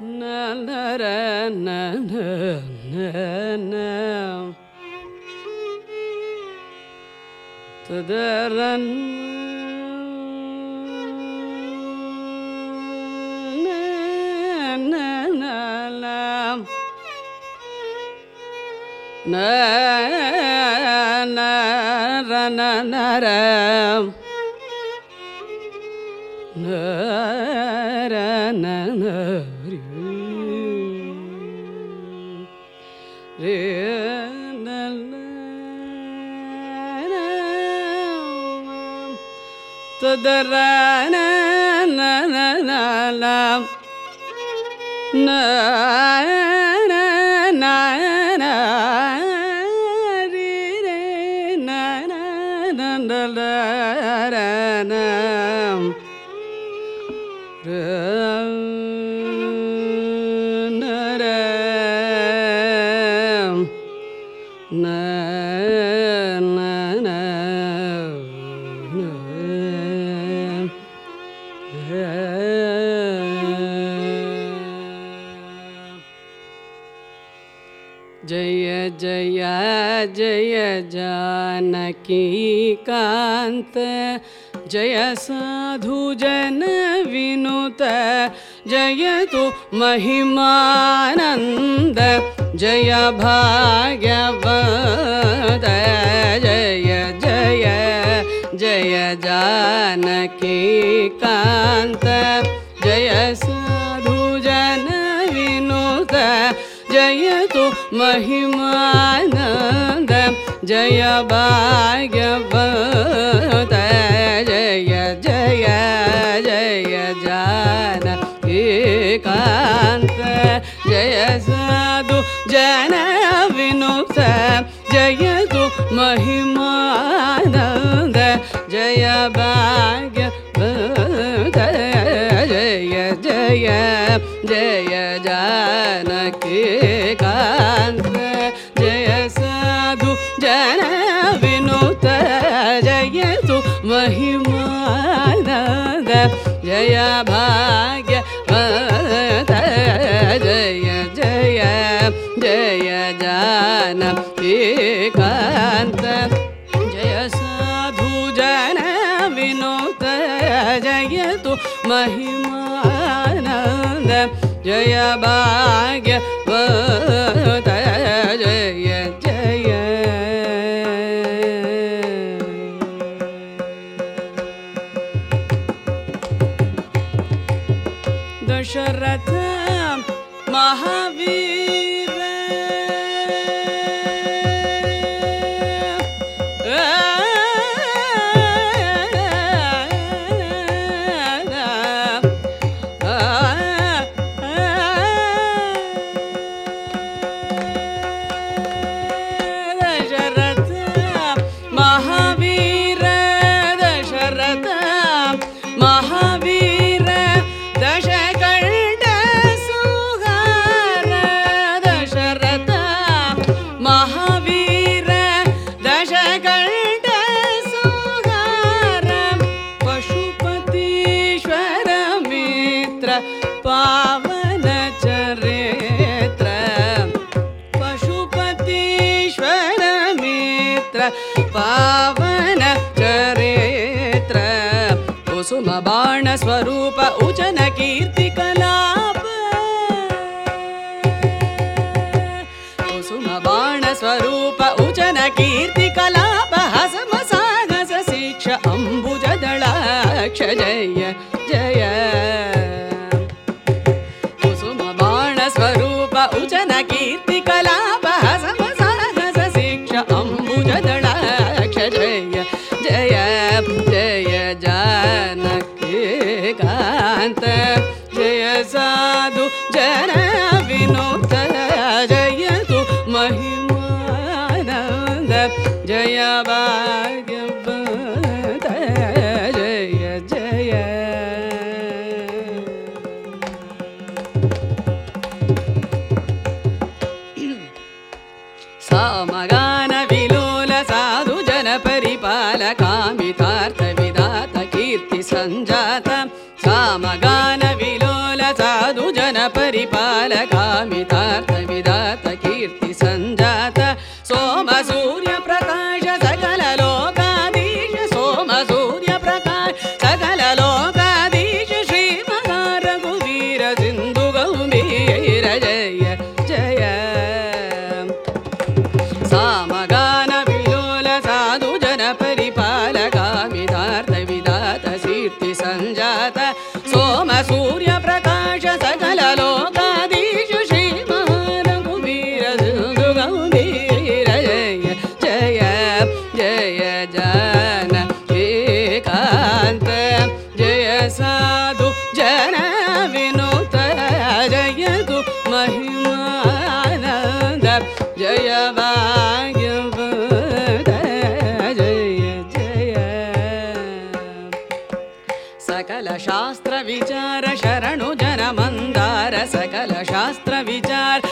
na na na na na na tadaran na na na na na na na na na തദരാന ram जय जय जय जानकी कान्त। जय साधु जन विनुत जयतु महिमानन्द। जय भाग्यवद। जय जय जय जानकी कान्त। जय महिमानन्द जय भाग्यवद जय जय जय कान्त जय साधु जन विनुत जयतु महिमानन्द जय भाग्यवद जय जय जानकी जय भाग्यवद जय जय जय जानकी कान्त जय साधु जन विनोद जयतु महिमानन्द जय भाग्यवद पावन चरित्र कुसुम बाण स्वरूप उचन कीर्ति कलाप कुसुम उचन कीर्ति कलाप हसम शिक्ष अम्बुज दलाक्ष विधात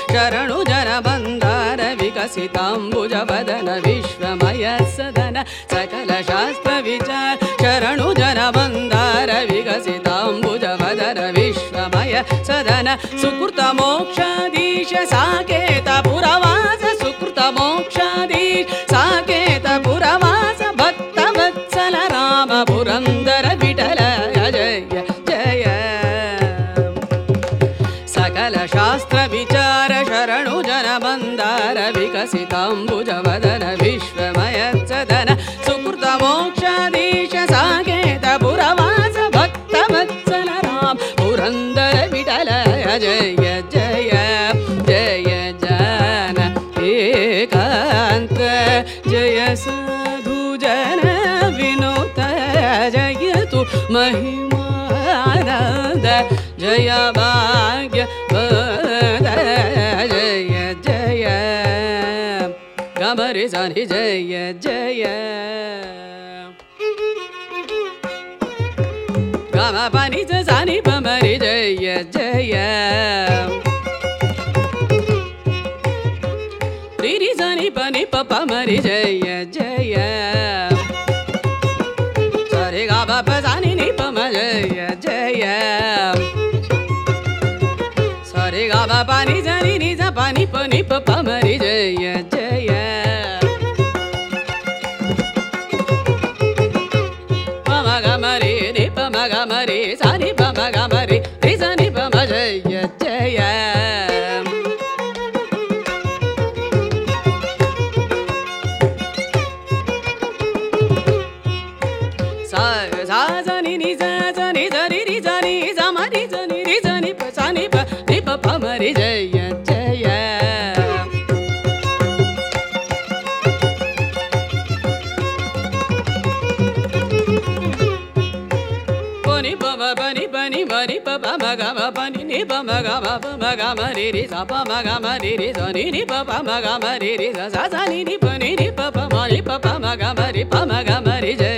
शरणु जन मन्दार विकसिताम्बुज वदन विश्वमय सदन सकल शास्त्र विचार शरणु जन मन्दार विकसिताम्बुज विश्वमय सदन सुकृत मोक्षाधीश मन्दार विकसिताम्बुज वदन विश्वमय सदन सुकृत साकेत पुरवास भक्त वत्सल राम पुरन्दर विठल जय जय जय जन। एकान्त जय साधु जन विनोद जयतु महिमानन्द। जय भाग्य गमरि सनि जय जय। गम पनि सानि पमरि जय जय। रिरि सनि पनि पप मरि जय जय। सरे गा प सानि नि प म जय जय। सरे गा प पानि जानि नि जा पानि पनि प प मरि जय जय। हरि जय जय। बनि बब, बनि बनि बनि, बब मग बनि, नि ब मग बब मग मरि रि स, प मग मरि रि स, नि नि प प मग मरि रि स स स, नि नि, प, नि नि, प प मरि प प मग जय।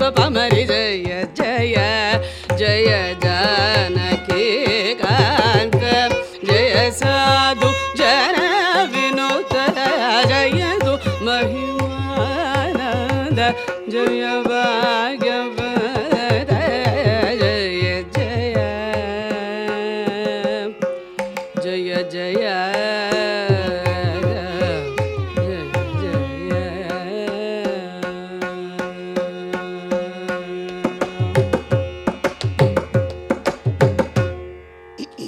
शिव पमरे